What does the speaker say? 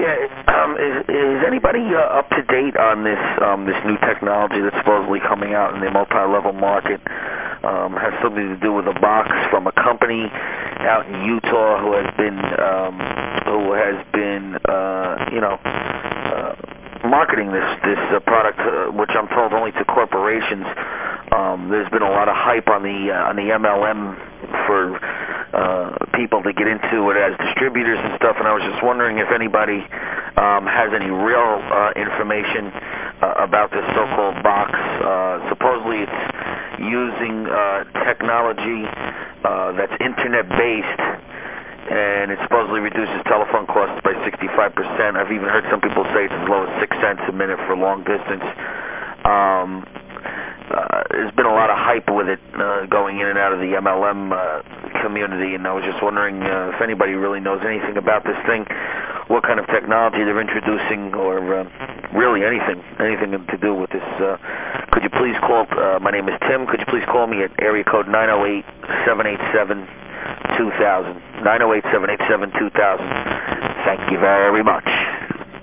Yeah, um, is, is anybody uh, up to date on this um, this new technology that's supposedly coming out in the multi-level market? Um, has something to do with a box from a company out in Utah who has been um, who has been uh, you know uh, marketing this this uh, product, uh, which I'm told only to corporations. Um, there's been a lot of hype on the uh, on the MLM for people to get into it as distributors and stuff, and I was just wondering if anybody um, has any real uh, information uh, about this so-called box. Uh, supposedly it's using uh, technology uh, that's internet-based, and it supposedly reduces telephone costs by 65%. I've even heard some people say it's as low as 6 cents a minute for long distance. Um, uh, there's been a lot of hype with it going in and out of the MLM uh, community, and I was just wondering uh, if anybody really knows anything about this thing, what kind of technology they're introducing, or uh, really anything, anything to do with this. Uh, could you please call, uh, my name is Tim, could you please call me at area code 908-787-2000, 908-787-2000. Thank you very much.